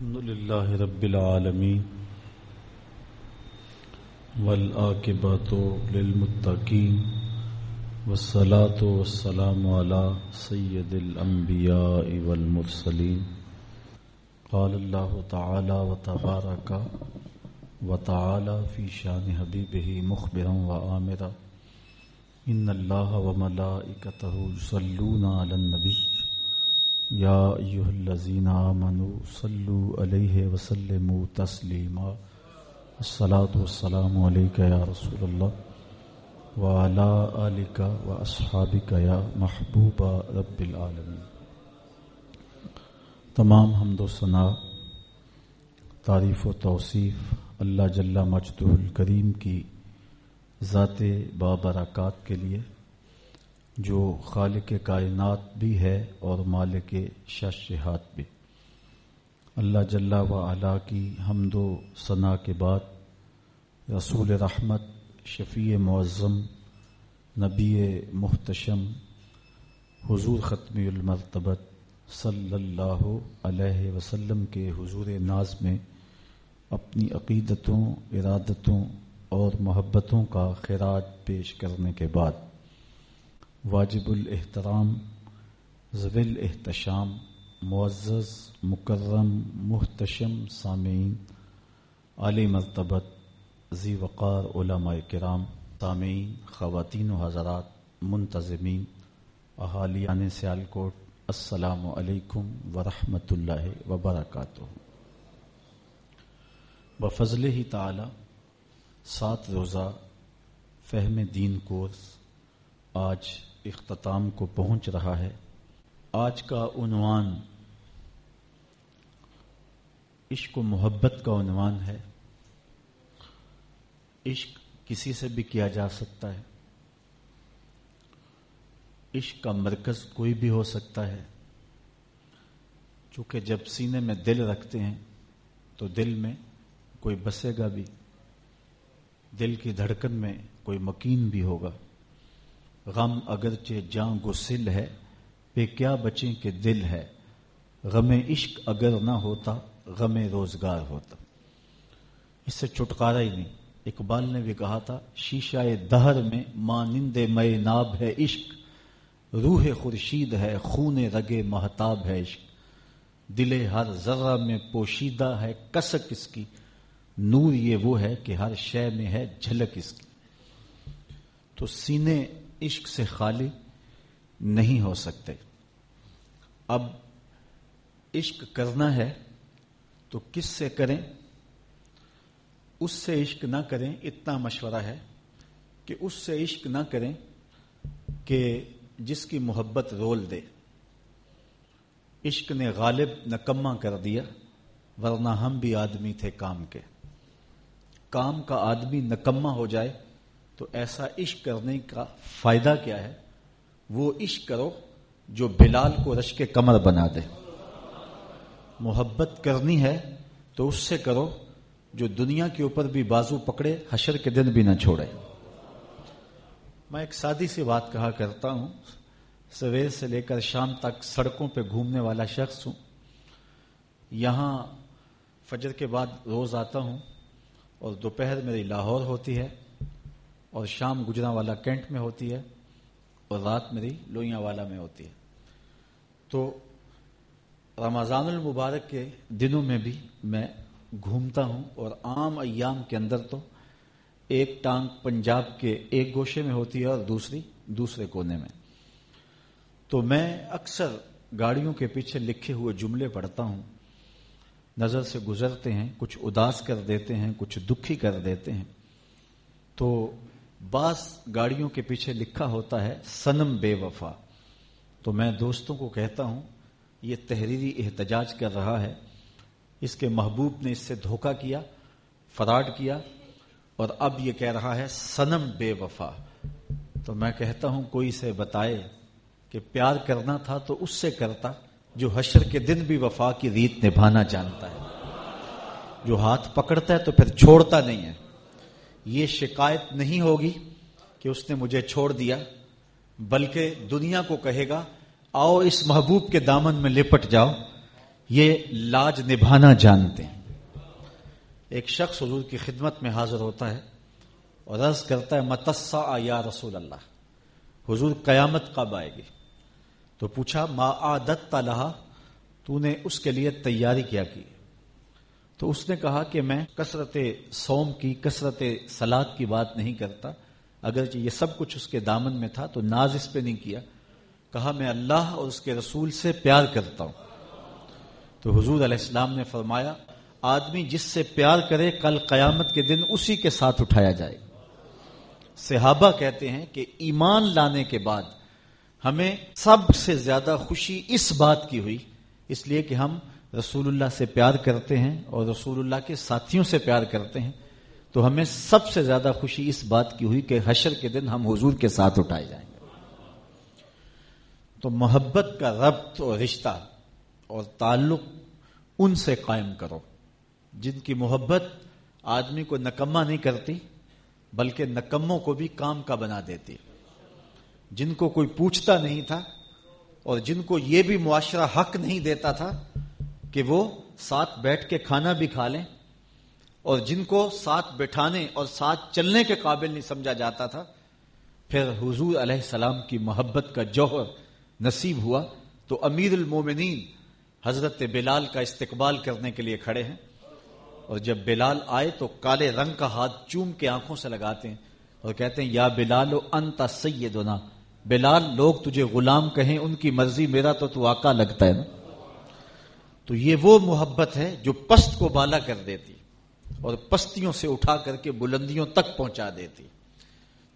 الحمد لله رب العالمين والآكبات للمتقين والصلاة والسلام على سيد الأنبياء والمرسلين قال الله تعالى وتبارك وتعالى في شان حبيبه مخبرا وآمرا إن الله وملائكته يصلون على النبي یا ایوہ الذین آمنوا صلو علیہ وسلموا تسلیما الصلاة والسلام علیکہ یا رسول اللہ وعلا آلکہ واصحابکہ یا محبوب رب العالمین تمام حمد و ثناء تعریف و توصیف اللہ جل مجد الکریم کی ذات بابرکات کے لیے جو خالق کائنات بھی ہے اور مالک ششہات بھی۔ اللہ جل و علا کی حمد و ثناء کے بعد رسول رحمت، شفیع معظم، نبی محتشم، حضور ختمی المرتبت صلی اللہ علیہ وسلم کے حضور ناز میں اپنی عقیدتوں، ارادتوں اور محبتوں کا خراج پیش کرنے کے بعد۔ واجب الاحترام زویل احتشام معزز، مکرم، محتشم، سامعین علی مرتبت، ذی وقار، علماء کرام، سامعین، خواتین و حضرات، منتظمین احالیان سیالکوٹ، السلام علیکم ورحمۃ اللہ وبرکاتہ۔ بفضل ہی تعالی، سات روزہ فہم دین کورس، آج اختتام کو پہنچ رہا ہے۔ آج کا عنوان عشق و محبت کا عنوان ہے۔ عشق کسی سے بھی کیا جا سکتا ہے۔ عشق کا مرکز کوئی بھی ہو سکتا ہے۔ چونکہ جب سینے میں دل رکھتے ہیں، تو دل میں کوئی بسے گا بھی۔ دل کی دھڑکن میں کوئی مکین بھی ہوگا۔ غم اگرچہ جاں گسل ہے، پہ کیا بچیں کہ دل ہے؟ غم عشق اگر نہ ہوتا، غم روزگار ہوتا۔ اس سے چھٹکارا ہی نہیں۔ اقبال نے بھی کہا تھا، شیشہ دہر میں مانند میں ناب ہے عشق۔ روح خورشید ہے، خون رگے محتاب ہے عشق۔ دل ہر ذرہ میں پوشیدہ ہے، کسک اس کی۔ نور یہ وہ ہے کہ ہر شے میں ہے جھلک اس کی۔ تو سینے عشق سے خالی نہیں ہو سکتے۔ اب عشق کرنا ہے تو کس سے کریں؟ اس سے عشق نہ کریں اتنا مشورہ ہے کہ اس سے عشق نہ کریں کہ جس کی محبت رول دے۔ عشق نے غالب نکما کر دیا، ورنہ ہم بھی آدمی تھے کام کے۔ کام کا آدمی نکما ہو جائے تو ایسا عشق کرنے کا فائدہ کیا ہے؟ وہ عشق کرو جو بلال کو رش کے کمر بنا دے۔ محبت کرنی ہے تو اس سے کرو جو دنیا کے اوپر بھی بازو پکڑے، حشر کے دن بھی نہ چھوڑے۔ میں ایک سادی سی بات کہا کرتا ہوں۔ سویر سے لے کر شام تک سڑکوں پہ گھومنے والا شخص ہوں۔ یہاں فجر کے بعد روز آتا ہوں اور دوپہر میری لاہور ہوتی ہے۔ اور شام گجرا والا کینٹ میں ہوتی ہے اور رات میری لوئیاں والا میں ہوتی ہے۔ تو رمضان المبارک کے دنوں میں بھی میں گھومتا ہوں اور عام ایام کے اندر تو ایک ٹانگ پنجاب کے ایک گوشے میں ہوتی ہے اور دوسری دوسرے کونے میں۔ تو میں اکثر گاڑیوں کے پیچھے لکھے ہوئے جملے پڑھتا ہوں۔ نظر سے گزرتے ہیں، کچھ اداس کر دیتے ہیں، کچھ دکھی کر دیتے ہیں۔ تو بعض گاڑیوں کے پیچھے لکھا ہوتا ہے سنم بے وفا۔ تو میں دوستوں کو کہتا ہوں، یہ تحریری احتجاج کر رہا ہے۔ اس کے محبوب نے اس سے دھوکہ کیا، فراڈ کیا، اور اب یہ کہہ رہا ہے سنم بے وفا۔ تو میں کہتا ہوں، کوئی سے بتائے کہ پیار کرنا تھا تو اس سے کرتا، جو حشر کے دن بھی وفا کی ریت نبھانا جانتا ہے۔ جو ہاتھ پکڑتا ہے تو پھر چھوڑتا نہیں ہے۔ یہ شکایت نہیں ہوگی کہ اس نے مجھے چھوڑ دیا، بلکہ دنیا کو کہے گا، آؤ اس محبوب کے دامن میں لپٹ جاؤ، یہ لاج نبھانا جانتے ہیں۔ ایک شخص حضور کی خدمت میں حاضر ہوتا ہے اور عرض کرتا ہے متسا یا رسول اللہ، حضور قیامت کب آئے گی؟ تو پوچھا، ما عادت لہا، تو نے اس کے لیے تیاری کیا کی؟ تو اس نے کہا کہ میں کثرت سوم کی، کثرت سلاد کی بات نہیں کرتا۔ اگرچہ یہ سب کچھ اس کے دامن میں تھا، تو ناز اس پہ نہیں کیا۔ کہا، میں اللہ اور اس کے رسول سے پیار کرتا ہوں۔ تو حضور علیہ السلام نے فرمایا، آدمی جس سے پیار کرے، کل قیامت کے دن اسی کے ساتھ اٹھایا جائے۔ صحابہ کہتے ہیں کہ ایمان لانے کے بعد ہمیں سب سے زیادہ خوشی اس بات کی ہوئی۔ اس لیے کہ ہم رسول اللہ سے پیار کرتے ہیں اور رسول اللہ کے ساتھیوں سے پیار کرتے ہیں، تو ہمیں سب سے زیادہ خوشی اس بات کی ہوئی کہ حشر کے دن ہم حضور کے ساتھ اٹھائے جائیں گے۔ تو محبت کا ربط اور رشتہ اور تعلق ان سے قائم کرو۔ جن کی محبت آدمی کو نکما نہیں کرتی، بلکہ نکموں کو بھی کام کا بنا دیتی۔ جن کو کوئی پوچھتا نہیں تھا اور جن کو یہ بھی معاشرہ حق نہیں دیتا تھا کہ وہ ساتھ بیٹھ کے کھانا بھی کھا لیں اور جن کو ساتھ بٹھانے اور ساتھ چلنے کے قابل نہیں سمجھا جاتا تھا، پھر حضور علیہ السلام کی محبت کا جوہر نصیب ہوا تو امیر المومنین حضرت بلال کا استقبال کرنے کے لیے کھڑے ہیں۔ اور جب بلال آئے تو کالے رنگ کا ہاتھ چوم کے آنکھوں سے لگاتے ہیں اور کہتے ہیں، یا بلال انت سیدنا، بلال لوگ تجھے غلام کہیں، ان کی مرضی میرا تو تو آقا لگتا ہے نا۔ تو یہ وہ محبت ہے جو پست کو بالا کر دیتی اور پستیوں سے اٹھا کر کے بلندیوں تک پہنچا دیتی۔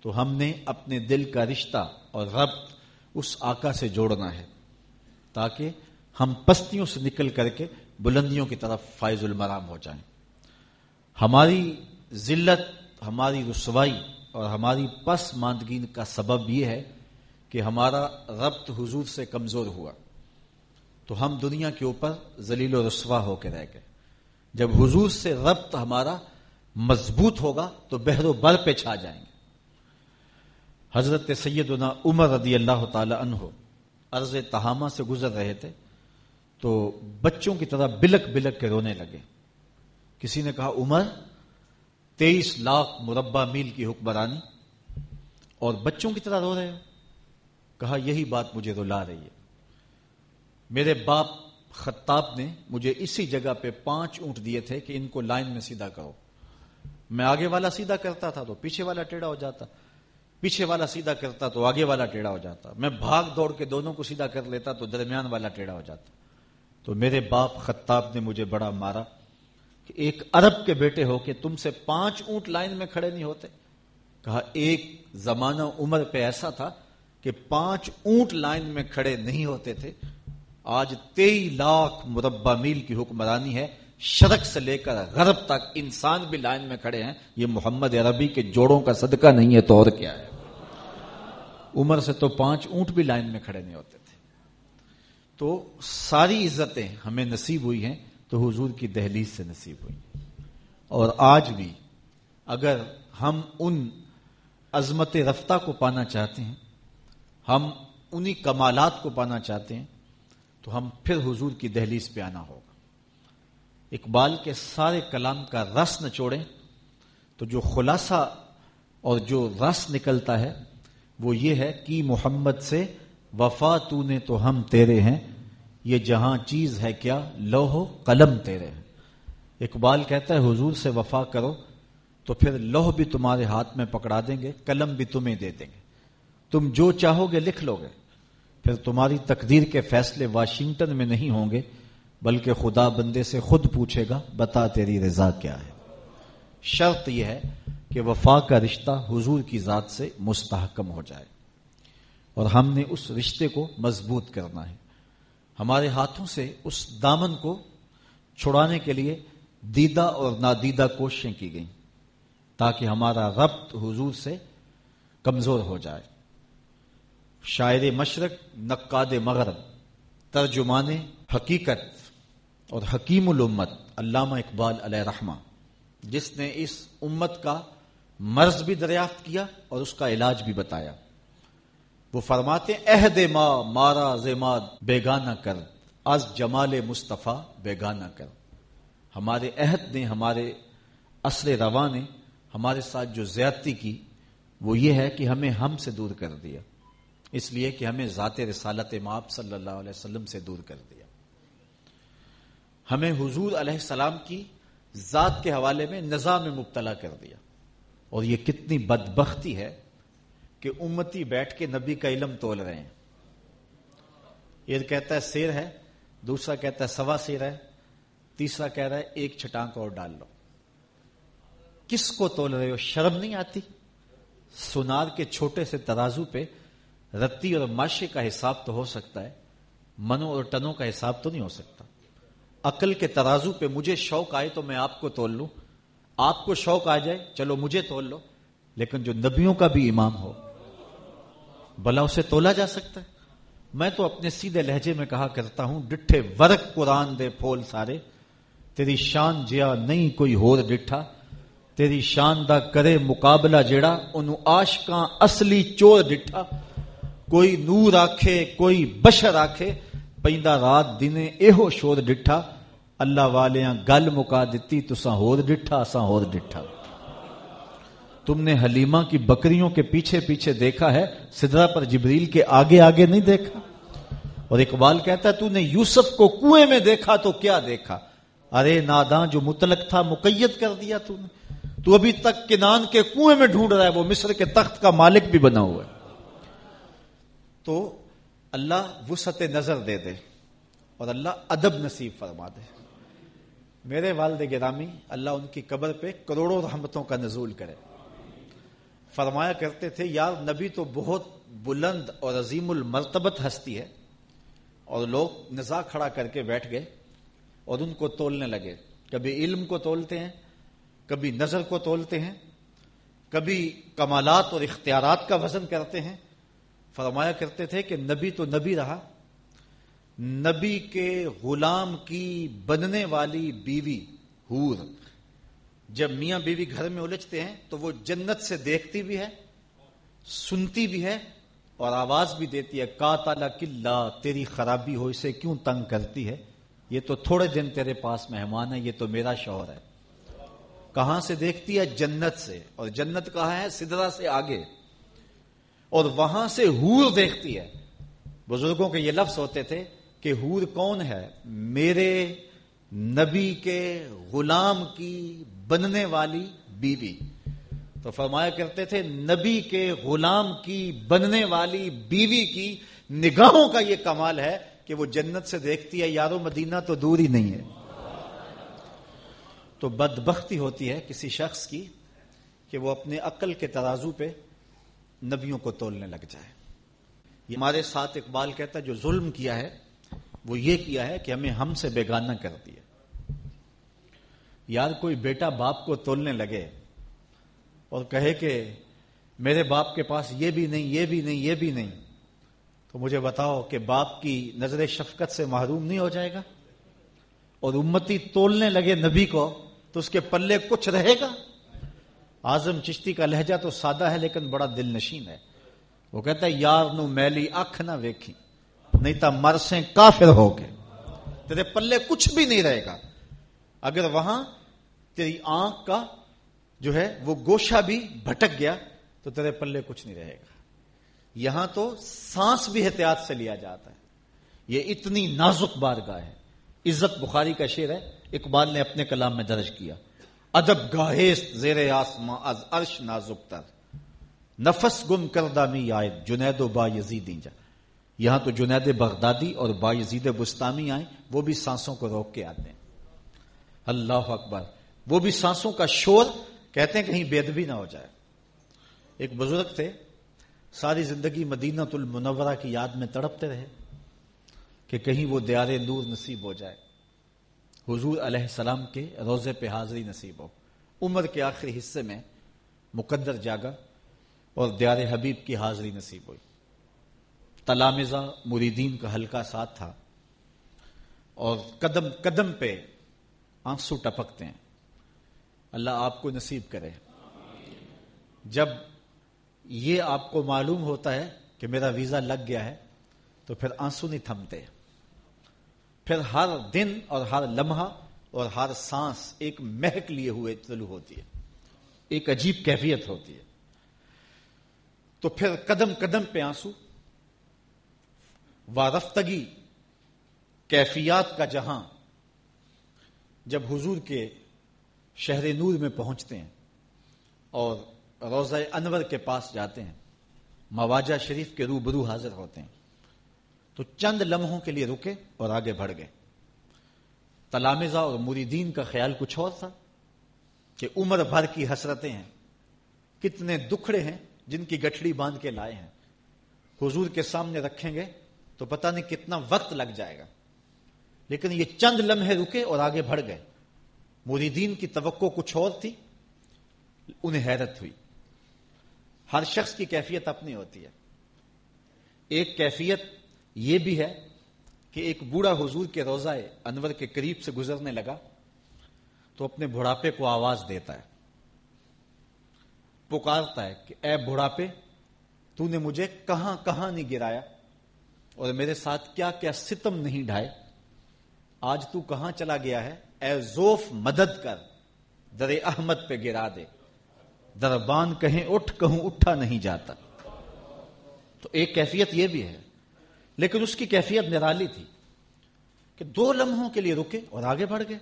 تو ہم نے اپنے دل کا رشتہ اور ربط اس آقا سے جوڑنا ہے تاکہ ہم پستیوں سے نکل کر کے بلندیوں کی طرف فائز المرام ہو جائیں۔ ہماری ذلت، ہماری رسوائی اور ہماری پس ماندگین کا سبب یہ ہے کہ ہمارا ربط حضور سے کمزور ہوا۔ تو ہم دنیا کے اوپر ذلیل و رسوا ہو کے رہ گئے۔ جب حضور سے ربط ہمارا مضبوط ہوگا تو بحر و بر پہ چھا جائیں گے۔ حضرت سیدنا عمر رضی اللہ تعالی عنہ عرض تہامہ سے گزر رہے تھے تو بچوں کی طرح بلک بلک کے رونے لگے۔ کسی نے کہا، عمر، تیئیس لاکھ مربع میل کی حکمرانی اور بچوں کی طرح رو رہے ہو۔ کہا، یہی بات مجھے رلا رہی ہے۔ میرے باپ خطاب نے مجھے اسی جگہ پہ پانچ اونٹ دیے تھے کہ ان کو لائن میں سیدھا کرو۔ میں آگے والا سیدھا کرتا تھا تو پیچھے والا ٹیڑھا ہو جاتا۔ پیچھے والا سیدھا کرتا تو آگے والا ٹیڑھا ہو جاتا۔ میں بھاگ دوڑ کے دونوں کو سیدھا کر لیتا تو درمیان والا ٹیڑھا ہو جاتا۔ تو میرے باپ خطاب نے مجھے بڑا مارا کہ ایک ارب کے بیٹے ہو کہ تم سے پانچ اونٹ لائن میں کھڑے نہیں ہوتے۔ کہا، ایک زمانہ عمر پہ ایسا تھا کہ پانچ اونٹ لائن میں کھڑے نہیں ہوتے تھے۔ آج تئی لاکھ مربع میل کی حکمرانی ہے۔ شرک سے لے کر غرب تک انسان بھی لائن میں کھڑے ہیں۔ یہ محمد عربی کے جوڑوں کا صدقہ نہیں ہے تو اور کیا ہے؟ عمر سے تو پانچ اونٹ بھی لائن میں کھڑے نہیں ہوتے تھے۔ تو ساری عزتیں ہمیں نصیب ہوئی ہیں تو حضور کی دہلیز سے نصیب ہوئی۔ اور آج بھی اگر ہم ان عظمت رفتہ کو پانا چاہتے ہیں، ہم انہی کمالات کو پانا چاہتے ہیں تو ہم پھر حضور کی دہلیز پہ آنا ہوگا۔ اقبال کے سارے کلام کا رس نچوڑیں تو جو خلاصہ اور جو رس نکلتا ہے، وہ یہ ہے کہ محمد سے وفا تو نے تو ہم تیرے ہیں، یہ جہاں چیز ہے کیا لوہ قلم تیرے ہیں۔ اقبال کہتا ہے، حضور سے وفا کرو، تو پھر لوہ بھی تمہارے ہاتھ میں پکڑا دیں گے، قلم بھی تمہیں دے دیں گے۔ تم جو چاہو گے لکھ لو گے۔ پھر تمہاری تقدیر کے فیصلے واشنگٹن میں نہیں ہوں گے، بلکہ خدا بندے سے خود پوچھے گا، بتا تیری رضا کیا ہے۔ شرط یہ ہے کہ وفا کا رشتہ حضور کی ذات سے مستحکم ہو جائے۔ اور ہم نے اس رشتے کو مضبوط کرنا ہے۔ ہمارے ہاتھوں سے اس دامن کو چھڑانے کے لیے دیدہ اور نادیدہ کوششیں کی گئیں، تاکہ ہمارا ربط حضور سے کمزور ہو جائے۔ شاعر مشرق نقاد مغرب، ترجمان حقیقت اور حکیم الامت علامہ اقبال علیہ رحمہ، جس نے اس امت کا مرض بھی دریافت کیا اور اس کا علاج بھی بتایا۔ وہ فرماتے عہد ماں مارا زیماد بیگانہ کر، از جمال مصطفیٰ، بیگانہ کر۔ ہمارے عہد نے ہمارے اصل رواں نے ہمارے ساتھ جو زیادتی کی، وہ یہ ہے کہ ہمیں ہم سے دور کر دیا۔ اس لیے کہ ہمیں ذات رسالت ماپ صلی اللہ علیہ وسلم سے دور کر دیا۔ ہمیں حضور علیہ السلام کی ذات کے حوالے میں نظام میں مبتلا کر دیا۔ اور یہ کتنی بدبختی ہے کہ امتی بیٹھ کے نبی کا علم تول رہے ہیں۔ یہ کہتا ہے سیر ہے، دوسرا کہتا ہے سوا سیر ہے، تیسرا کہہ رہا ہے ایک چھٹانک اور ڈال لو۔ کس کو تول رہے ہو؟ شرم نہیں آتی؟ سونار کے چھوٹے سے ترازو پہ رتی اور معاشے کا حساب تو ہو سکتا ہے منو اور ٹنوں کا حساب تو نہیں ہو سکتا۔ عقل کے ترازو پہ مجھے شوق آئے تو میں آپ کو تول لوں۔ آپ کو شوق آ جائے، چلو مجھے تول لو۔ لیکن جو نبیوں کا بھی امام ہو بلا اسے تولا جا سکتا ہے۔ میں تو اپنے سیدھے لہجے میں کہا کرتا ہوں، ڈٹھے ورق قرآن دے پھول سارے۔ تیری شان جیا نہیں کوئی ہور ڈٹھا۔ تیری شان دا کرے مقابلہ جیڑا، انہوں آشکاں اصلی چور ڈٹھا۔ کوئی نور آکھے، کوئی بشر آکھے، پیندا رات دنے ایہو شور ڈٹھا۔ اللہ والیاں گل مکا دیتی تساں ہور ڈٹھا، اساں ہور ڈٹھا۔ تم نے حلیمہ کی بکریوں کے پیچھے پیچھے دیکھا ہے سدرا پر جبریل کے آگے آگے نہیں دیکھا۔ اور اقبال کہتا ہے، تو نے یوسف کو کنویں میں دیکھا، تو کیا دیکھا؟ ارے ناداں، جو متلق تھا، مقید کر دیا تو نے۔ تو ابھی تک کنان کے کنویں میں ڈھونڈ رہا ہے، وہ مصر کے تخت کا مالک بھی بنا ہوا ہے۔ تو اللہ وسط نظر دے دے اور اللہ ادب نصیب فرما دے۔ میرے والد گرامی، اللہ ان کی قبر پہ کروڑوں رحمتوں کا نزول کرے۔ فرمایا کرتے تھے، یار نبی تو بہت بلند اور عظیم المرتبت ہستی ہے۔ اور لوگ نزا کھڑا کر کے بیٹھ گئے اور ان کو تولنے لگے۔ کبھی علم کو تولتے ہیں، کبھی نظر کو تولتے ہیں، کبھی کمالات اور اختیارات کا وزن کرتے ہیں۔ فرمایا کرتے تھے کہ نبی تو نبی رہا۔ نبی کے غلام کی بننے والی بیوی ہور جب میاں بیوی گھر میں الجھتے ہیں تو وہ جنت سے دیکھتی بھی ہے، سنتی بھی ہے اور آواز بھی دیتی ہے کا تالا کلّا تیری خرابی ہو، اسے کیوں تنگ کرتی ہے؟ یہ تو تھوڑے دن تیرے پاس مہمان ہے یہ تو میرا شوہر ہے۔ کہاں سے دیکھتی ہے؟ جنت سے۔ اور جنت کہاں ہے؟ سدرا سے آگے۔ اور وہاں سے ہور دیکھتی ہے۔ بزرگوں کے یہ لفظ ہوتے تھے کہ ہور کون ہے؟ میرے نبی کے غلام کی بننے والی بیوی۔ تو فرمایا کرتے تھے، نبی کے غلام کی بننے والی بیوی کی نگاہوں کا یہ کمال ہے کہ وہ جنت سے دیکھتی ہے، یارو مدینہ تو دور ہی نہیں ہے۔ تو بدبختی ہوتی ہے کسی شخص کی کہ وہ اپنے عقل کے ترازو پہ نبیوں کو تولنے لگ جائے۔ یہ ہمارے ساتھ اقبال کہتا ہے، جو ظلم کیا ہے، وہ یہ کیا ہے کہ ہمیں ہم سے بیگانہ کر دیا یار، کوئی بیٹا باپ کو تولنے لگے اور کہے کہ میرے باپ کے پاس یہ بھی نہیں، یہ بھی نہیں، یہ بھی نہیں، تو مجھے بتاؤ کہ باپ کی نظر شفقت سے محروم نہیں ہو جائے گا؟ اور امتی تولنے لگے نبی کو، تو اس کے پلے کچھ رہے گا؟ آزم چشتی کا لہجہ تو سادہ ہے لیکن بڑا دل نشین ہے۔ وہ کہتا ہے، یار نو میلی اکھ نہ ویکھی، نہیں تو مرسیں کافر ہو گئے۔ تیرے پلے کچھ بھی نہیں رہے گا۔ اگر وہاں تیری آنکھ کا جو ہے وہ گوشہ بھی بھٹک گیا، تو تیرے پلے کچھ نہیں رہے گا۔ یہاں تو سانس بھی احتیاط سے لیا جاتا ہے۔ یہ اتنی نازک بارگاہ ہے۔ عزت بخاری کا شعر ہے، اقبال نے اپنے کلام میں درج کیا۔ ادب گاہیست زیر آسماں از عرش نازک تر۔ نفس گم کردہ می آئے، جنید و با یزید جا یہاں تو جنید بغدادی اور با یزید بستانی آئے وہ بھی سانسوں کو روک کے آتے ہیں۔ اللہ اکبر۔ وہ بھی سانسوں کا شور، کہتے ہیں کہیں بےدبی نہ ہو جائے۔ ایک بزرگ تھے، ساری زندگی مدینہ المنورہ کی یاد میں تڑپتے رہے کہ کہیں وہ دیار نور نصیب ہو جائے۔ حضور علیہ السلام کے روزے پہ حاضری نصیب ہو۔ عمر کے آخری حصے میں مقدر جاگا اور دیار حبیب کی حاضری نصیب ہوئی۔ تلامزہ مریدین کا ہلکا ساتھ تھا اور قدم قدم پہ آنسو ٹپکتے ہیں۔ اللہ آپ کو نصیب کرے۔ جب یہ آپ کو معلوم ہوتا ہے کہ میرا ویزا لگ گیا ہے تو پھر آنسو نہیں تھمتے۔ پھر ہر دن اور ہر لمحہ اور ہر سانس ایک مہک لیے ہوئے طلوع ہوتی ہے۔ ایک عجیب کیفیت ہوتی ہے۔ تو پھر قدم قدم پہ آنسو۔ وارفتگی، کیفیات کا جہاں۔ جب حضور کے شہر نور میں پہنچتے ہیں اور روزہ انور کے پاس جاتے ہیں، مواجہ شریف کے روبرو حاضر ہوتے ہیں۔ تو چند لمحوں کے لیے رکے اور آگے بڑھ گئے۔ تلامزہ اور مریدین کا خیال کچھ اور تھا کہ عمر بھر کی حسرتیں ہیں۔ کتنے دکھڑے ہیں جن کی گٹھڑی باندھ کے لائے ہیں۔ حضور کے سامنے رکھیں گے تو پتہ نہیں کتنا وقت لگ جائے گا۔ لیکن یہ چند لمحے رکے اور آگے بڑھ گئے۔ مریدین کی توقع کچھ اور تھی۔ انہیں حیرت ہوئی۔ ہر شخص کی کیفیت اپنی ہوتی ہے۔ ایک کیفیت یہ بھی ہے کہ ایک بوڑھا حضور کے روزہ انور کے قریب سے گزرنے لگا تو اپنے بڑھاپے کو آواز دیتا ہے۔ پکارتا ہے کہ اے بڑھاپے، تو نے مجھے کہاں کہاں نہیں گرایا اور میرے ساتھ کیا کیا ستم نہیں ڈھائے؟ آج تو کہاں چلا گیا ہے؟ اے زوف، مدد کر، در احمد پہ گرا دے۔ دربان کہیں اٹھ، کہوں اٹھا نہیں جاتا۔ تو ایک کیفیت یہ بھی ہے لیکن اس کی کیفیت نرالی تھی کہ دو لمحوں کے لیے رکے اور آگے بڑھ گئے۔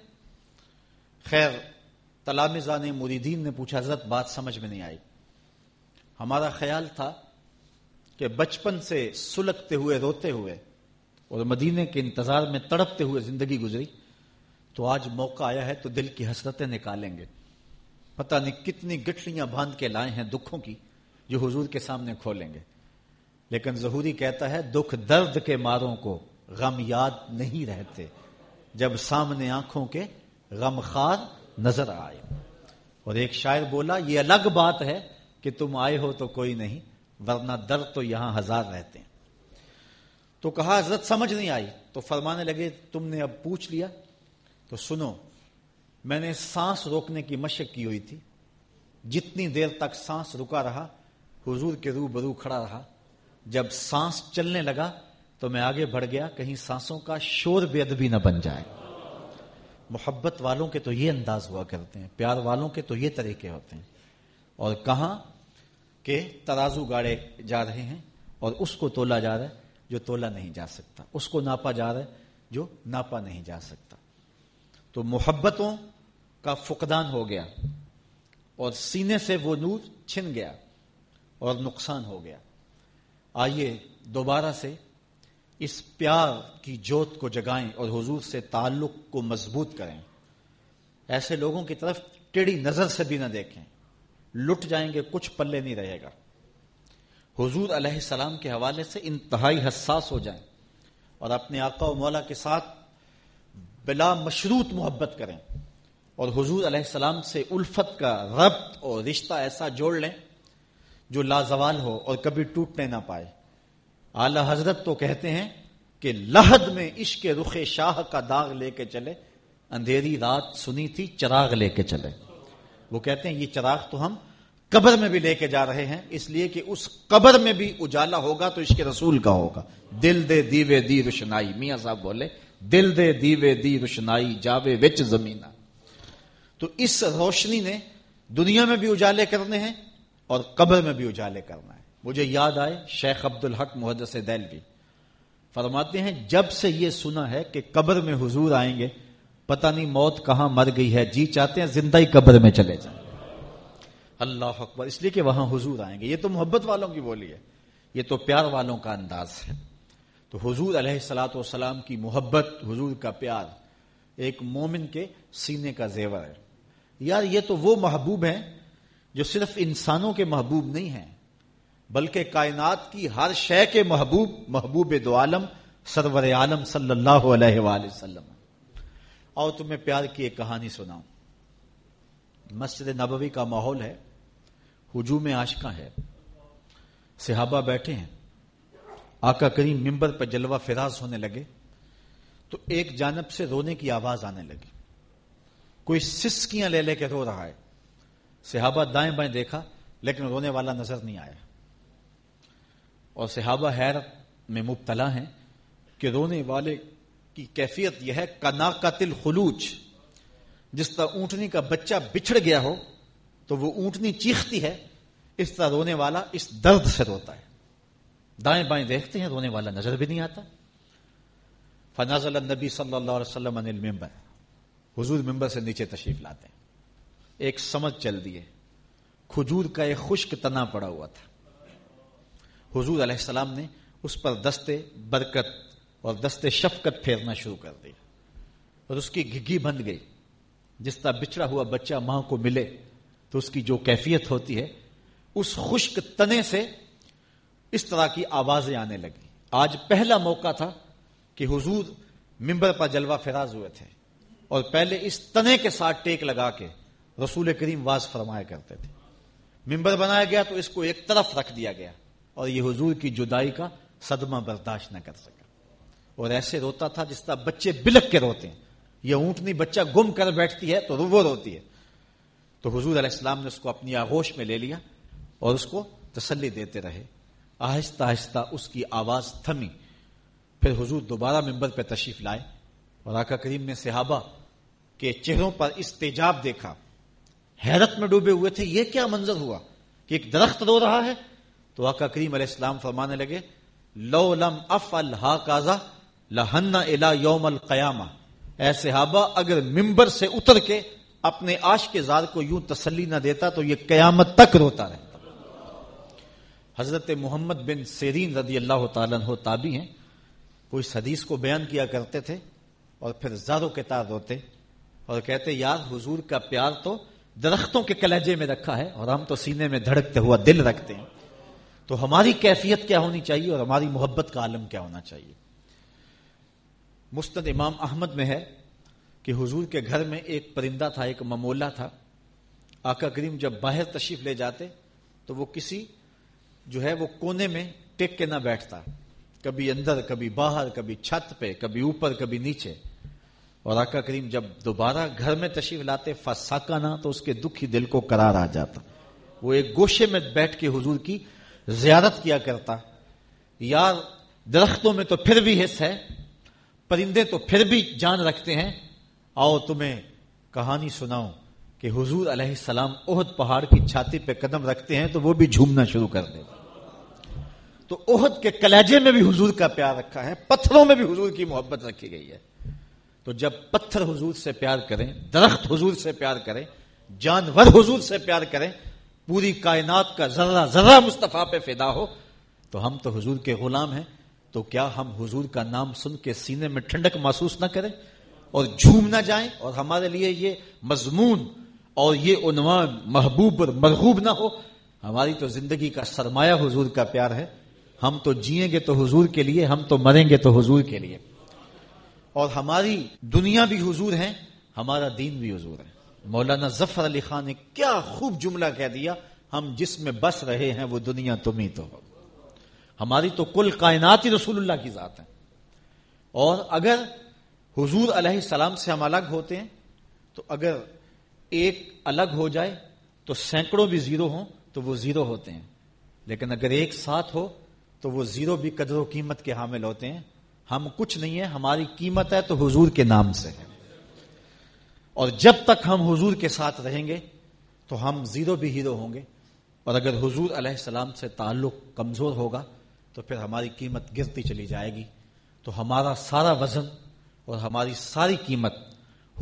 خیر تلامزہ نے مریدین نے پوچھا، حضرت، بات سمجھ میں نہیں آئی۔ ہمارا خیال تھا کہ بچپن سے سلگتے ہوئے، روتے ہوئے اور مدینے کے انتظار میں تڑپتے ہوئے زندگی گزری، تو آج موقع آیا ہے تو دل کی حسرتیں نکالیں گے۔ پتہ نہیں کتنی گٹھلیاں باندھ کے لائے ہیں دکھوں کی جو حضور کے سامنے کھولیں گے۔ لیکن ظہوری کہتا ہے دکھ درد کے ماروں کو غم یاد نہیں رہتے، جب سامنے آنکھوں کے غم خار نظر آئے۔ اور ایک شاعر بولا، یہ الگ بات ہے کہ تم آئے ہو تو کوئی نہیں، ورنہ درد تو یہاں ہزار رہتے ہیں۔ تو کہا، حضرت سمجھ نہیں آئی۔ تو فرمانے لگے، تم نے اب پوچھ لیا۔ تو سنو، میں نے سانس روکنے کی مشق کی ہوئی تھی۔ جتنی دیر تک سانس رکا رہا، حضور کے رو برو کھڑا رہا۔ جب سانس چلنے لگا تو میں آگے بڑھ گیا، کہیں سانسوں کا شور بے ادبی نہ بن جائے۔ محبت والوں کے تو یہ انداز ہوا کرتے ہیں، پیار والوں کے تو یہ طریقے ہوتے ہیں۔ اور کہاں کہ ترازو گاڑے جا رہے ہیں اور اس کو تولا جا رہا ہے جو تولا نہیں جا سکتا، اس کو ناپا جا رہا ہے جو ناپا نہیں جا سکتا۔ تو محبتوں کا فقدان ہو گیا اور سینے سے وہ نور چھن گیا اور نقصان ہو گیا۔ آئیے دوبارہ سے اس پیار کی جوت کو جگائیں اور حضور سے تعلق کو مضبوط کریں۔ ایسے لوگوں کی طرف ٹیڑھی نظر سے بھی نہ دیکھیں۔ لٹ جائیں گے، کچھ پلے نہیں رہے گا۔ حضور علیہ السلام کے حوالے سے انتہائی حساس ہو جائیں اور اپنے آقا و مولا کے ساتھ بلا مشروط محبت کریں اور حضور علیہ السلام سے الفت کا ربط اور رشتہ ایسا جوڑ لیں۔ جو لازوال ہو اور کبھی ٹوٹنے نہ پائے۔ اعلی حضرت تو کہتے ہیں کہ لہد میں عشق رخ شاہ کا داغ لے کے چلے۔ اندھیری رات سنی تھی، چراغ لے کے چلے۔ وہ کہتے ہیں، یہ چراغ تو ہم قبر میں بھی لے کے جا رہے ہیں، اس لیے کہ اس قبر میں بھی اجالا ہوگا تو عشق رسول کا ہوگا۔ دل دے دیوے دی روشنائی، میاں صاحب بولے، دل دے دیوے دی روشنائی، جاوے وچ زمینہ۔ تو اس روشنی نے دنیا میں بھی اجالے کرنے ہیں اور قبر میں بھی اجالے کرنا ہے۔ مجھے یاد آئے شیخ عبد الحق محدث دہلوی۔ فرماتے ہیں، جب سے یہ سنا ہے کہ قبر میں حضور آئیں گے، پتہ نہیں موت کہاں مر گئی ہے۔ جی چاہتے ہیں زندہ ہی قبر میں چلے جائیں۔ اللہ اکبر، اس لیے کہ وہاں حضور آئیں گے۔ یہ تو محبت والوں کی بولی ہے۔ یہ تو پیار والوں کا انداز ہے۔ تو حضور علیہ السلاۃ والسلام کی محبت، حضور کا پیار ایک مومن کے سینے کا زیور ہے۔ یار، یہ تو وہ محبوب ہیں جو صرف انسانوں کے محبوب نہیں ہیں، بلکہ کائنات کی ہر شے کے محبوب محبوب دو عالم، سرور عالم صلی اللہ علیہ وآلہ وسلم۔ اور تمہیں پیار کی ایک کہانی سناؤں۔ مسجد نبوی کا ماحول ہے، ہجوم عاشقہ ہے صحابہ بیٹھے ہیں۔ آقا کریم ممبر پر جلوہ فراز ہونے لگے۔ تو ایک جانب سے رونے کی آواز آنے لگی۔ کوئی سسکیاں لے لے کے رو رہا ہے۔ صحابہ دائیں بائیں دیکھا، لیکن رونے والا نظر نہیں آیا۔ اور صحابہ حیرت میں مبتلا ہیں کہ رونے والے کی کیفیت یہ ہے کنا قتل خلوچ جس طرح اونٹنی کا بچہ بچھڑ گیا ہو، تو وہ اونٹنی چیختی ہے، اس طرح رونے والا اس درد سے روتا ہے۔ دائیں بائیں دیکھتے ہیں، رونے والا نظر بھی نہیں آتا۔ فناز النبی صلی اللہ علیہ وسلم ممبر حضور ممبر سے نیچے تشریف لاتے ہیں۔ ایک سمجھ چل دیے کھجور کا ایک خشک تنا پڑا ہوا تھا۔ حضور علیہ السلام نے اس پر دستے برکت اور دستے شفقت پھیرنا شروع کر دیا۔ اور اس کی گھگی بند گئی۔ جس طرح بچڑا ہوا بچہ ماں کو ملے تو اس کی جو کیفیت ہوتی ہے، اس خشک تنے سے اس طرح کی آوازیں آنے لگی آج پہلا موقع تھا کہ حضور ممبر پر جلوہ فراز ہوئے تھے اور پہلے اس تنے کے ساتھ ٹیک لگا کے رسول کریم واز فرمایا کرتے تھے۔ ممبر بنایا گیا تو اس کو ایک طرف رکھ دیا گیا اور یہ حضور کی جدائی کا صدمہ برداشت نہ کر سکا۔ اور ایسے روتا تھا جس طرح بچے بلک کے روتے ہیں۔ یہ اونٹنی بچہ گم کر بیٹھتی ہے تو وہ روتی ہے۔ تو حضور علیہ السلام نے اس کو اپنی آغوش میں لے لیا اور اس کو تسلی دیتے رہے۔ آہستہ آہستہ اس کی آواز تھمی۔ پھر حضور دوبارہ ممبر پہ تشریف لائے اور آقا کریم نے صحابہ کے چہروں پر استجاب دیکھا۔ حیرت میں ڈوبے ہوئے تھے، یہ کیا منظر ہوا؟ کہ ایک درخت رو رہا ہے؟ تو آقا کریم علیہ السلام فرمانے لگے، لو لم اف الحا کازا لہن الا یوم القیامہ۔ اے صحابہ، اگر ممبر سے اتر کے اپنے آش کے زار کو یوں تسلی نہ دیتا تو یہ قیامت تک روتا رہتا۔ حضرت محمد بن سیرین رضی اللہ تعالیٰ تابی ہیں، وہ اس حدیث کو بیان کیا کرتے تھے اور پھر زاروں کے تار روتے اور کہتے، یار حضور کا پیار تو درختوں کے کلیجے میں رکھا ہے اور ہم تو سینے میں دھڑکتے ہوا دل رکھتے ہیں۔ تو ہماری کیفیت کیا ہونی چاہیے اور ہماری محبت کا عالم کیا ہونا چاہیے؟ مستد امام احمد میں ہے کہ حضور کے گھر میں ایک پرندہ تھا، ایک ممولا تھا۔ آقا کریم جب باہر تشریف لے جاتے تو وہ کسی جو ہے وہ کونے میں ٹیک کے نہ بیٹھتا۔ کبھی اندر، کبھی باہر، کبھی چھت پہ، کبھی اوپر، کبھی نیچے۔ اور آقا کریم جب دوبارہ گھر میں تشریف لاتے فساکا نہ، تو اس کے دکھی دل کو قرار آ جاتا۔ وہ ایک گوشے میں بیٹھ کے حضور کی زیارت کیا کرتا۔ یار، درختوں میں تو پھر بھی حص ہے، پرندے تو پھر بھی جان رکھتے ہیں۔ آؤ، تمہیں کہانی سناؤں کہ حضور علیہ السلام عہد پہاڑ کی چھاتی پہ قدم رکھتے ہیں تو وہ بھی جھومنا شروع کر دے۔ تو عہد کے کلیجے میں بھی حضور کا پیار رکھا ہے، پتھروں میں بھی حضور کی محبت رکھی گئی ہے۔ تو جب پتھر حضور سے پیار کریں، درخت حضور سے پیار کریں، جانور حضور سے پیار کریں، پوری کائنات کا ذرہ ذرہ مصطفیٰ پہ فدا ہو، تو ہم تو حضور کے غلام ہیں، تو کیا ہم حضور کا نام سن کے سینے میں ٹھنڈک محسوس نہ کریں؟ اور جھوم نہ جائیں؟ اور ہمارے لیے یہ مضمون اور یہ عنوان محبوب اور مرغوب نہ ہو۔ ہماری تو زندگی کا سرمایہ حضور کا پیار ہے۔ ہم تو جیئیں گے تو حضور کے لیے، ہم تو مریں گے تو حضور کے لیے۔ اور ہماری دنیا بھی حضور ہے ہمارا دین بھی حضور ہے۔ مولانا ظفر علی خان نے کیا خوب جملہ کہہ دیا، ہم جس میں بس رہے ہیں، وہ دنیا تم ہی تو ہو۔ ہماری تو کل کائنات ہی رسول اللہ کی ذات ہے اور اگر حضور علیہ السلام سے ہم الگ ہوتے ہیں، تو اگر ایک الگ ہو جائے، تو سینکڑوں بھی زیرو ہوں، تو وہ زیرو ہوتے ہیں۔ لیکن اگر ایک ساتھ ہو، تو وہ زیرو بھی قدر و قیمت کے حامل ہوتے ہیں۔ ہم کچھ نہیں ہے ہماری قیمت ہے تو حضور کے نام سے ہے۔ اور جب تک ہم حضور کے ساتھ رہیں گے تو ہم زیرو بھی ہیرو ہوں گے۔ اور اگر حضور علیہ السلام سے تعلق کمزور ہوگا تو پھر ہماری قیمت گرتی چلی جائے گی۔ تو ہمارا سارا وزن اور ہماری ساری قیمت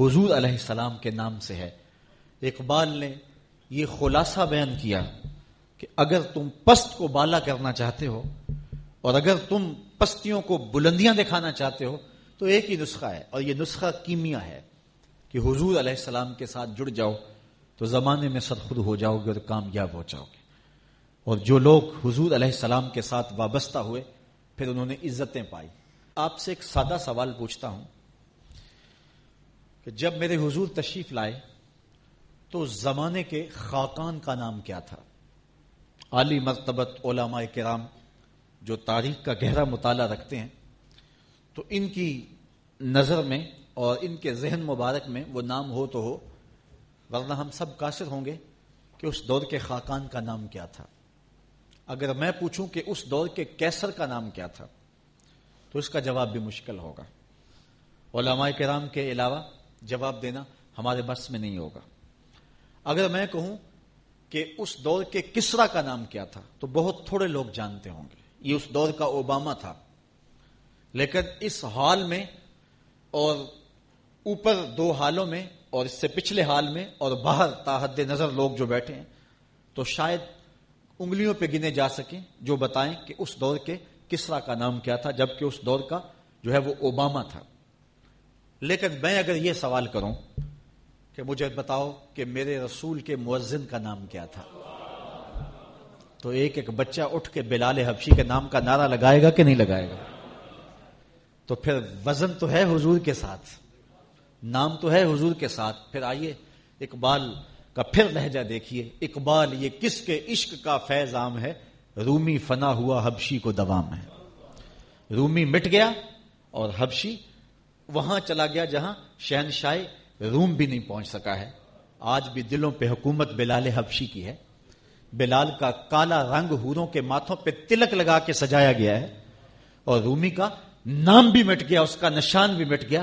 حضور علیہ السلام کے نام سے ہے۔ اقبال نے یہ خلاصہ بیان کیا کہ اگر تم پست کو بالا کرنا چاہتے ہو اور اگر تم پستیوں کو بلندیاں دکھانا چاہتے ہو، تو ایک ہی نسخہ ہے اور یہ نسخہ کیمیا ہے کہ حضور علیہ السلام کے ساتھ جڑ جاؤ تو زمانے میں سر خود ہو جاؤ گے اور کامیاب ہو جاؤ گے۔ اور جو لوگ حضور علیہ السلام کے ساتھ وابستہ ہوئے، پھر انہوں نے عزتیں پائی۔ آپ سے ایک سادہ سوال پوچھتا ہوں کہ جب میرے حضور تشریف لائے، تو زمانے کے خاقان کا نام کیا تھا؟ عالی مرتبت علماء کرام جو تاریخ کا گہرا مطالعہ رکھتے ہیں، تو ان کی نظر میں اور ان کے ذہن مبارک میں وہ نام ہو تو ہو، ورنہ ہم سب قاصر ہوں گے کہ اس دور کے خاقان کا نام کیا تھا۔ اگر میں پوچھوں کہ اس دور کے کیسر کا نام کیا تھا، تو اس کا جواب بھی مشکل ہوگا۔ علماء کرام کے علاوہ جواب دینا ہمارے بس میں نہیں ہوگا۔ اگر میں کہوں کہ اس دور کے کسرا کا نام کیا تھا، تو بہت تھوڑے لوگ جانتے ہوں گے۔ یہ اس دور کا اوباما تھا۔ لیکن اس حال میں اور اوپر دو حالوں میں اور اس سے پچھلے حال میں اور باہر تاحد نظر لوگ جو بیٹھے ہیں، تو شاید انگلیوں پہ گنے جا سکیں جو بتائیں کہ اس دور کے کسرا کا نام کیا تھا، جبکہ اس دور کا جو ہے وہ اوباما تھا۔ لیکن میں اگر یہ سوال کروں کہ مجھے بتاؤ کہ میرے رسول کے مؤذن کا نام کیا تھا۔ تو ایک ایک بچہ اٹھ کے بلال حبشی کے نام کا نعرہ لگائے گا کہ نہیں لگائے گا؟ تو پھر وزن تو ہے حضور کے ساتھ، نام تو ہے حضور کے ساتھ۔ پھر آئیے، اقبال کا پھر لہجہ دیکھیے۔ اقبال، یہ کس کے عشق کا فیض عام ہے؟ رومی فنا ہوا، حبشی کو دوام ہے۔ رومی مٹ گیا اور حبشی وہاں چلا گیا جہاں شہنشاہ روم بھی نہیں پہنچ سکا ہے۔ آج بھی دلوں پہ حکومت بلال حبشی کی ہے۔ بلال کا کالا رنگ ہوروں کے ماتھوں پہ تلک لگا کے سجایا گیا ہے اور رومی کا نام بھی مٹ گیا، اس کا نشان بھی مٹ گیا۔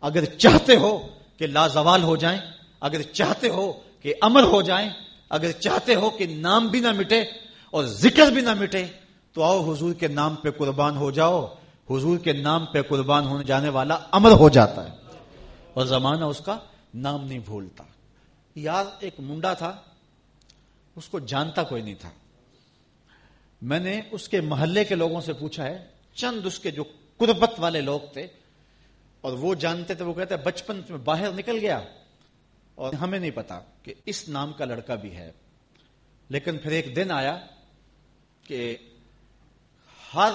اگر چاہتے ہو کہ لازوال ہو جائیں، اگر چاہتے ہو کہ امر ہو جائیں، اگر چاہتے ہو کہ نام بھی نہ مٹے اور ذکر بھی نہ مٹے، تو آؤ حضور کے نام پہ قربان ہو جاؤ۔ حضور کے نام پہ قربان ہونے جانے والا امر ہو جاتا ہے۔ اور زمانہ اس کا نام نہیں بھولتا۔ یار، ایک منڈا تھا۔ اس کو جانتا کوئی نہیں تھا۔ میں نے اس کے محلے کے لوگوں سے پوچھا ہے، چند اس کے جو قربت والے لوگ تھے، اور وہ جانتے تھے، وہ کہتے بچپن میں باہر نکل گیا۔ اور ہمیں نہیں پتا کہ اس نام کا لڑکا بھی ہے۔ لیکن پھر ایک دن آیا کہ ہر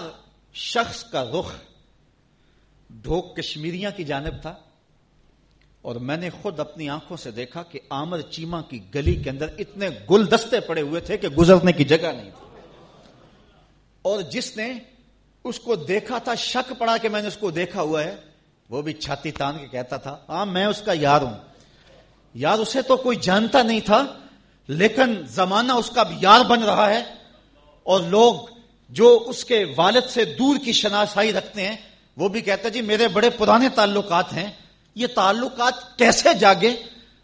شخص کا رخ ڈھوک کشمیریاں کی جانب تھا۔ اور میں نے خود اپنی آنکھوں سے دیکھا کہ آمر چیما کی گلی کے اندر اتنے گلدستے پڑے ہوئے تھے کہ گزرنے کی جگہ نہیں تھی۔ اور جس نے اس کو دیکھا تھا، شک پڑا کہ میں نے اس کو دیکھا ہوا ہے، وہ بھی چھاتی تان کے کہتا تھا ہاں میں اس کا یار ہوں۔ یار، اسے تو کوئی جانتا نہیں تھا، لیکن زمانہ اس کا بھی یار بن رہا ہے۔ اور لوگ جو اس کے والد سے دور کی شناسائی رکھتے ہیں، وہ بھی کہتے جی میرے بڑے پرانے تعلقات ہیں یہ تعلقات کیسے جاگے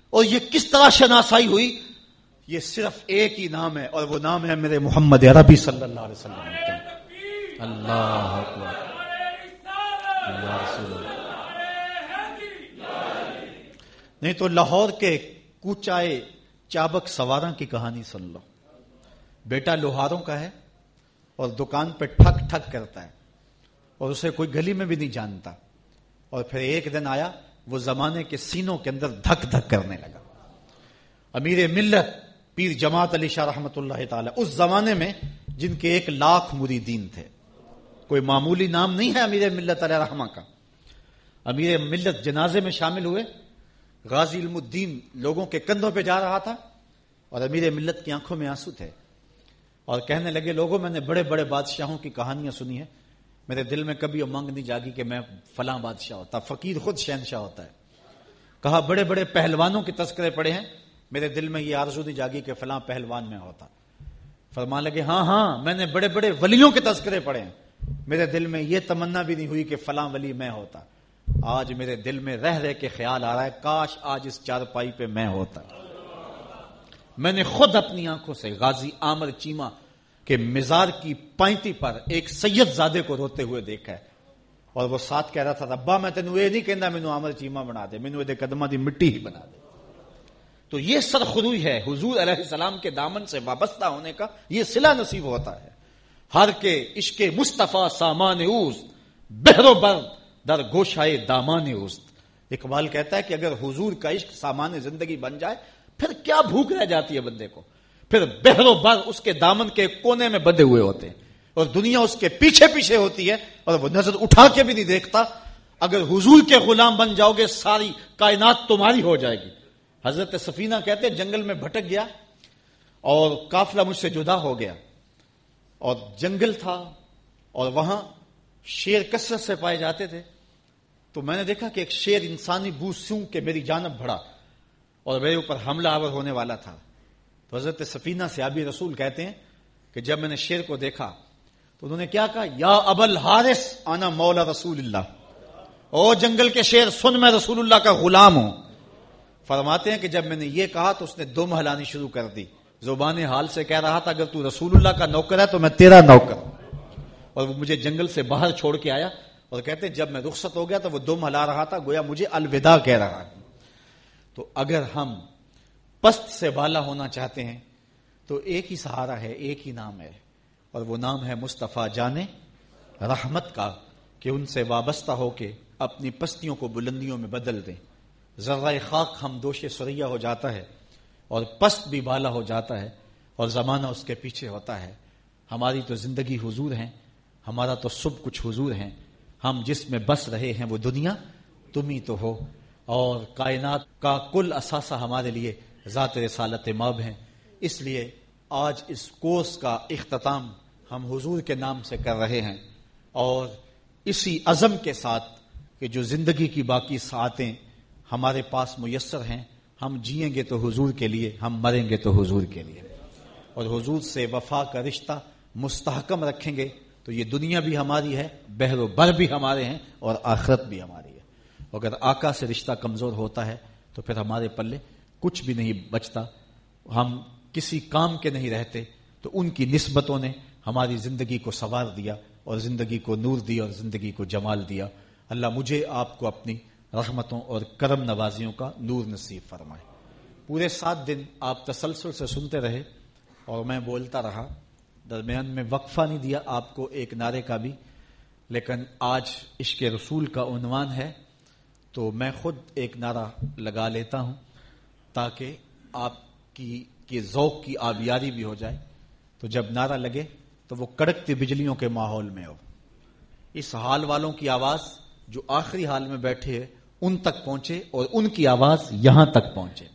اور یہ کس طرح شناسائی ہوئی؟ یہ صرف ایک ہی نام ہے اور وہ نام ہے میرے محمد عربی صلی اللہ علیہ وسلم۔ اللہ نہیں تو لاہور کے کوچائے چابک سوارا کی کہانی سن لو۔ بیٹا لوہاروں کا ہے اور دکان پہ ٹھک ٹھک کرتا ہے اور اسے کوئی گلی میں بھی نہیں جانتا۔ اور پھر ایک دن آیا وہ زمانے کے سینوں کے اندر دھک دھک کرنے لگا۔ امیر ملت پیر جماعت علی شاہ رحمت اللہ تعالی، اس زمانے میں جن کے ایک لاکھ مریدین تھے۔ کوئی معمولی نام نہیں ہے امیر ملت علیہ رحمہ کا۔ امیر ملت جنازے میں شامل ہوئے۔ غازی علم الدین لوگوں کے کندھوں پہ جا رہا تھا اور امیر ملت کی آنکھوں میں آنسو تھے۔ اور کہنے لگے، لوگوں، میں نے بڑے بڑے بادشاہوں کی کہانیاں سنی ہیں۔ میرے دل میں کبھی امنگ نہیں جاگی کہ میں فلاں بادشاہ ہوتا، فقیر خود شہنشاہ ہوتا ہے۔ کہا، بڑے بڑے پہلوانوں کے تذکرے پڑے ہیں، میرے دل میں یہ آرزو نہیں جاگی کہ فلاں پہلوان میں ہوتا۔ فرما لگے ہاں ہاں میں نے بڑے بڑے ولیوں کے تذکرے پڑے ہیں۔ میرے دل میں یہ تمنا بھی نہیں ہوئی کہ فلاں ولی میں ہوتا۔ آج میرے دل میں رہ رہ کے خیال آ رہا ہے، کاش آج اس چارپائی پہ میں ہوتا۔ میں نے خود اپنی آنکھوں سے غازی آمر چیما کے مزار کی پائنتی پر ایک سید زادے کو روتے ہوئے دیکھا ہے۔ اور وہ ساتھ کہہ رہا تھا، ربا، میں تینوں یہ نہیں کہنا مینو آمر چیما بنا دے، مینو یہ قدمہ دی مٹی ہی بنا دے۔ تو یہ سرخروئی ہے، حضور علیہ السلام کے دامن سے وابستہ ہونے کا یہ سلا نصیب ہوتا ہے۔ ہر کے عشق مصطفیٰ سامان اوست بہرو بر در گوشائے دامان اوست۔ اقبال کہتا ہے کہ اگر حضور کا عشق سامان زندگی بن جائے، پھر کیا بھوک رہ جاتی ہے بندے کو؟ پھر بہرو بر اس کے دامن کے کونے میں بندے ہوئے ہوتے ہیں۔ اور دنیا اس کے پیچھے پیچھے ہوتی ہے اور وہ نظر اٹھا کے بھی نہیں دیکھتا۔ اگر حضور کے غلام بن جاؤ گے، ساری کائنات تمہاری ہو جائے گی۔ حضرت سفینہ کہتے جنگل میں بھٹک گیا اور کافلا مجھ سے جدا ہو گیا۔ اور جنگل تھا اور وہاں شیر کثرت سے پائے جاتے تھے۔ تو میں نے دیکھا کہ ایک شیر انسانی بو سوں کے میری جانب بڑھا اور میرے اوپر حملہ آور ہونے والا تھا۔ حضرت سفینہ سے رسول کہتے ہیں کہ جب میں نے شیر کو دیکھا تو انہوں نے کیا کہا؟ یا ابل حارث آنا مولا رسول اللہ۔ او جنگل کے شیر سن میں رسول اللہ کا غلام ہوں۔ فرماتے ہیں کہ جب میں نے یہ کہا تو اس نے دم ہلانی شروع کر دی۔ زبان حال سے کہہ رہا تھا، اگر تو رسول اللہ کا نوکر ہے تو میں تیرا نوکر اور وہ مجھے جنگل سے باہر چھوڑ کے آیا اور کہتے ہیں، جب میں رخصت ہو گیا تو وہ دم ہلا رہا تھا، گویا مجھے الوداع کہہ رہا تو اگر ہم پست سے بالا ہونا چاہتے ہیں تو ایک ہی سہارا ہے، ایک ہی نام ہے۔ اور وہ نام ہے مصطفیٰ جانے رحمت کا، کہ ان سے وابستہ ہو کے اپنی پستیوں کو بلندیوں میں بدل دیں۔ ذرہ خاک ہم دوش سریا ہو جاتا ہے اور پست بھی بالا ہو جاتا ہے اور زمانہ اس کے پیچھے ہوتا ہے۔ ہماری تو زندگی حضور ہیں، ہمارا تو سب کچھ حضور ہیں۔ ہم جس میں بس رہے ہیں وہ دنیا، تم ہی تو ہو۔ اور کائنات کا کل اثاثہ ہمارے لیے ذات رسالت ماب ہیں۔ اس لیے آج اس کورس کا اختتام ہم حضور کے نام سے کر رہے ہیں۔ اور اسی عزم کے ساتھ کہ جو زندگی کی باقی ساعتیں ہمارے پاس میسر ہیں، ہم جئیں گے تو حضور کے لیے، ہم مریں گے تو حضور کے لیے۔ اور حضور سے وفا کا رشتہ مستحکم رکھیں گے تو یہ دنیا بھی ہماری ہے بہر و بر بھی ہمارے ہیں اور آخرت بھی ہماری ہے۔ اگر آقا سے رشتہ کمزور ہوتا ہے تو پھر ہمارے پلے کچھ بھی نہیں بچتا، ہم کسی کام کے نہیں رہتے، تو ان کی نسبتوں نے ہماری زندگی کو سوار دیا اور زندگی کو نور دیا اور زندگی کو جمال دیا۔ اللہ مجھے آپ کو اپنی رحمتوں اور کرم نوازیوں کا نور نصیب فرمائے۔ پورے سات دن آپ تسلسل سے سنتے رہے اور میں بولتا رہا، درمیان میں وقفہ نہیں دیا آپ کو ایک نعرے کا بھی، لیکن آج عشق رسول کا عنوان ہے، تو میں خود ایک نعرہ لگا لیتا ہوں۔ تاکہ آپ کی کی ذوق کی آبیاری بھی ہو جائے۔ تو جب نعرہ لگے تو وہ کڑکتی بجلیوں کے ماحول میں ہو۔ اس حال والوں کی آواز جو آخری حال میں بیٹھے ان تک پہنچے اور ان کی آواز یہاں تک پہنچے۔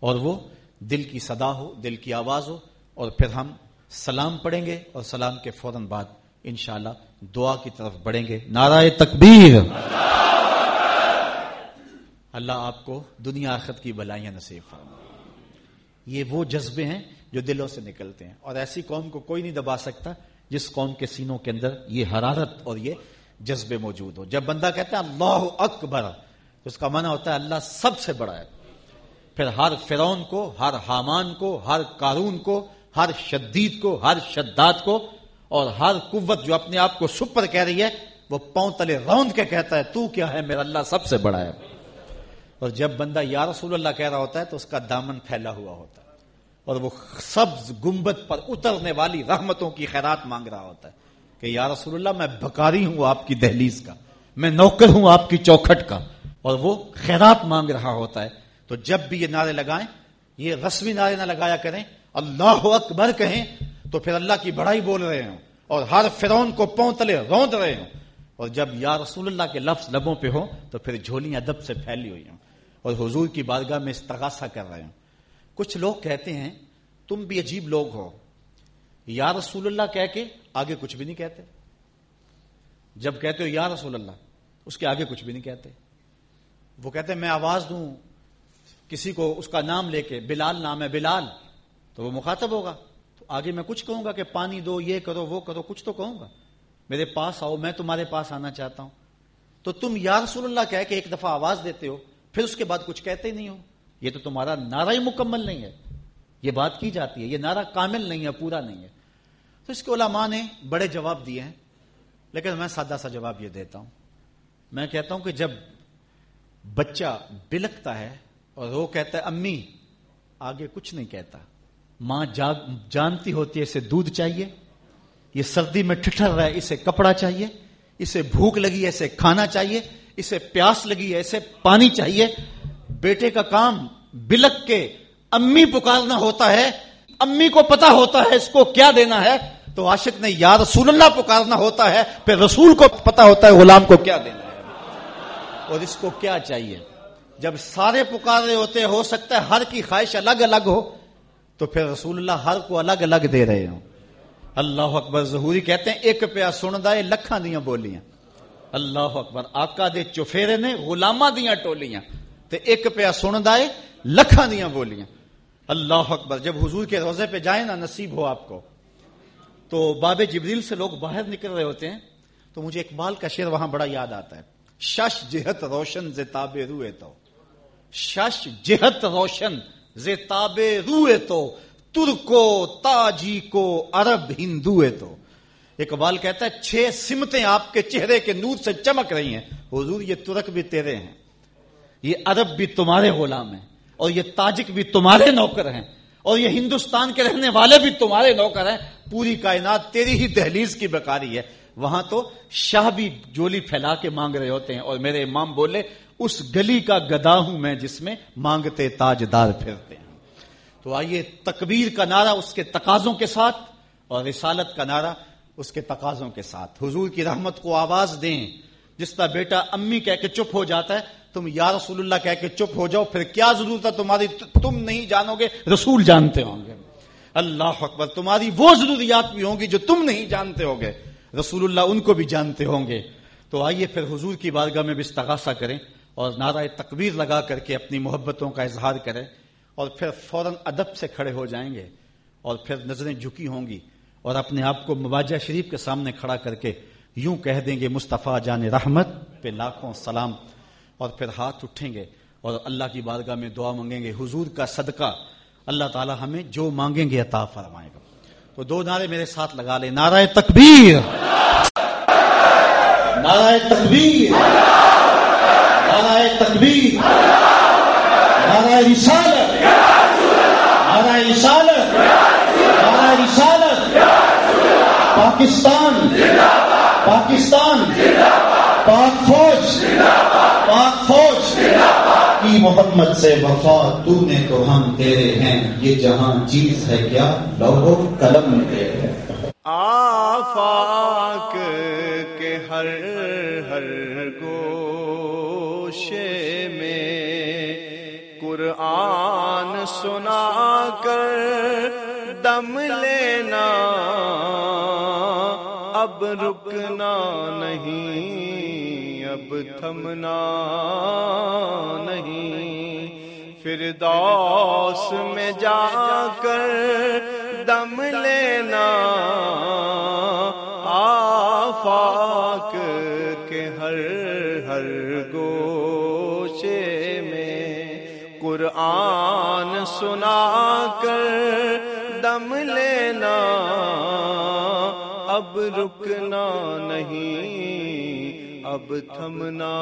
اور وہ دل کی صدا ہو، دل کی آواز ہو، اور پھر ہم سلام پڑھیں گے اور سلام کے فوراً بعد انشاءاللہ دعا کی طرف بڑھیں گے۔ نعرہ تکبیر۔ اللہ آپ کو دنیا آخرت کی بلائیاں نصیب فرما یہ وہ جذبے ہیں جو دلوں سے نکلتے ہیں۔ اور ایسی قوم کو کوئی نہیں دبا سکتا جس قوم کے سینوں کے اندر یہ حرارت اور یہ جذبے موجود ہو جب بندہ کہتا ہے اللہ اکبر، تو اس کا معنی ہوتا ہے اللہ سب سے بڑا ہے۔ پھر ہر فرون کو، ہر حامان کو، ہر کارون کو، ہر شدید کو، ہر شداد کو اور ہر قوت جو اپنے آپ کو سپر کہہ رہی ہے، وہ پاؤں تلے روند کے کہتا ہے، تو کیا ہے میرا اللہ سب سے بڑا ہے۔ اور جب بندہ یا رسول اللہ کہہ رہا ہوتا ہے تو اس کا دامن پھیلا ہوا ہوتا ہے اور وہ سبز گنبد پر اترنے والی رحمتوں کی خیرات مانگ رہا ہوتا ہے کہ یا رسول اللہ میں بکاری ہوں آپ کی دہلیز کا، میں نوکر ہوں آپ کی چوکھٹ کا۔ اور وہ خیرات مانگ رہا ہوتا ہے۔ تو جب بھی یہ نعرے لگائیں، یہ رسمی نعرے نہ لگایا کریں، اللہ اکبر کہیں، تو پھر اللہ کی بڑائی بول رہے ہوں اور ہر فرون کو پونتلے روند رہے ہوں۔ اور جب یا رسول اللہ کے لفظ لبوں پہ ہو تو پھر جھولیاں ادب سے پھیلی ہوئی ہوں۔ اور حضور کی بارگاہ میں استغاثہ کر رہے ہوں کچھ لوگ کہتے ہیں، تم بھی عجیب لوگ ہو۔ یا رسول اللہ کہہ کے آگے کچھ بھی نہیں کہتے۔ جب کہتے ہو، یا رسول اللہ، اس کے آگے کچھ بھی نہیں کہتے۔ وہ کہتے ہیں، میں آواز دوں، کسی کو اس کا نام لے کے، بلال نام ہے، بلال، تو وہ مخاطب ہوگا۔ تو آگے میں کچھ کہوں گا کہ پانی دو، یہ کرو، وہ کرو، کچھ تو کہوں گا۔ میرے پاس آؤ، میں تمہارے پاس آنا چاہتا ہوں۔ تو تم یا رسول اللہ کہہ کے ایک دفعہ آواز دیتے ہو پھر اس کے بعد کچھ کہتے ہی نہیں ہو۔ یہ تو تمہارا نعرہ ہی مکمل نہیں ہے۔ یہ بات کی جاتی ہے۔ یہ نعرہ کامل نہیں ہے، پورا نہیں ہے۔ تو اس کے علماء نے بڑے جواب دیے ہیں۔ لیکن میں سادہ سا جواب یہ دیتا ہوں۔ میں کہتا ہوں کہ جب بچہ بلکتا ہے اور وہ کہتا ہے، امی، آگے کچھ نہیں کہتا۔ ماں جانتی ہوتی ہے، اسے دودھ چاہیے۔ یہ سردی میں ٹھٹر رہا ہے، اسے کپڑا چاہیے۔ اسے بھوک لگی ہے، اسے کھانا چاہیے۔ اسے پیاس لگی ہے، اسے پانی چاہیے۔ بیٹے کا کام بلک کے امی پکارنا ہوتا ہے۔ امی کو پتا ہوتا ہے اس کو کیا دینا ہے۔ تو عاشق نے یا رسول اللہ پکارنا ہوتا ہے، پھر رسول کو پتا ہوتا ہے غلام کو کیا دینا ہے۔ اور اس کو کیا چاہیے؟ جب سارے پکار رہے ہوتے، ہو سکتا ہے ہر کی خواہش الگ الگ ہو، تو پھر رسول اللہ ہر کو الگ الگ دے رہے ہوں۔ اللہ اکبر ظہوری کہتے ہیں، ایک پیا سن دے لکھاں دیا بولیاں۔ اللہ اکبر، آقا دے چفیرے نے غلامہ دیا ٹولیاں، تے ایک پیا سن دے لکھاں دیا بولیاں۔ اللہ اکبر، جب حضور کے روزے پہ جائیں نا، نصیب ہو آپ کو۔ تو باب جبریل سے لوگ باہر نکل رہے ہوتے ہیں، تو مجھے اقبال کا شعر وہاں بڑا یاد آتا ہے۔ شش جہت روشن زتاب روئے تو۔ شش جہت روشن زتاب روئے تو۔ ترکو تاجی کو عرب ہندو تو۔ اقبال کہتا ہے، چھ سمتیں آپ کے چہرے کے نور سے چمک رہی ہیں۔ حضور، یہ ترک بھی تیرے ہیں۔ یہ عرب بھی تمہارے غلام ہیں۔ اور یہ تاجک بھی تمہارے نوکر ہیں۔ اور یہ ہندوستان کے رہنے والے بھی تمہارے نوکر ہیں۔ پوری کائنات تیری ہی دہلیز کی بکاری ہے۔ وہاں تو شاہ بھی جولی پھیلا کے مانگ رہے ہوتے ہیں۔ اور میرے امام بولے، اس گلی کا گدا ہوں میں جس میں مانگتے تاجدار پھرتے ہیں۔ تو آئیے تکبیر کا نعرہ اس کے تقاضوں کے ساتھ اور رسالت کا نعرہ اس کے تقاضوں کے ساتھ۔ حضور کی رحمت کو آواز دیں۔ جس کا بیٹا امی کہہ کے چپ ہو جاتا ہے، تم یا رسول اللہ کہہ کے چپ ہو جاؤ، پھر کیا ضرورت ہے؟ تمہاری تم نہیں جانو گے، رسول جانتے ہوں گے۔ اللہ اکبر، تمہاری وہ ضروریات بھی ہوں گی جو تم نہیں جانتے ہو گے۔ رسول اللہ ان کو بھی جانتے ہوں گے۔ تو آئیے پھر حضور کی بارگاہ میں بھی استغاثہ کریں اور نعرہ تکبیر لگا کر کے اپنی محبتوں کا اظہار کریں اور پھر فوراً ادب سے کھڑے ہو جائیں گے اور پھر نظریں جھکی ہوں گی۔ اور اپنے آپ کو مواجہ شریف کے سامنے کھڑا کر کے یوں کہہ دیں گے، مصطفیٰ جان رحمت پہ لاکھوں سلام اور پھر ہاتھ اٹھیں گے اور اللہ کی بارگاہ میں دعا مانگیں گے، حضور کا صدقہ اللہ تعالی ہمیں جو مانگیں گے عطا فرمائے گا۔ تو دو نعرے میرے ساتھ لگا لیں، نعرہ تکبیر۔ نعرہ تکبیر۔ نعرہ تکبیر۔ نعرہ رسالت نعرہ رسالت نعرہ رسالت پاکستان۔ پاکستان۔ پاک فوج۔ پاک فوج۔ کی محمد سے وفا تو نے تو ہم تیرے ہیں۔ یہ جہاں چیز ہے کیا؟ لوہو قلم تیرے آفاق رکنا نہیں اب تھمنا نہیں۔ پھر میں جا کر دم لینا۔ اب تھمنا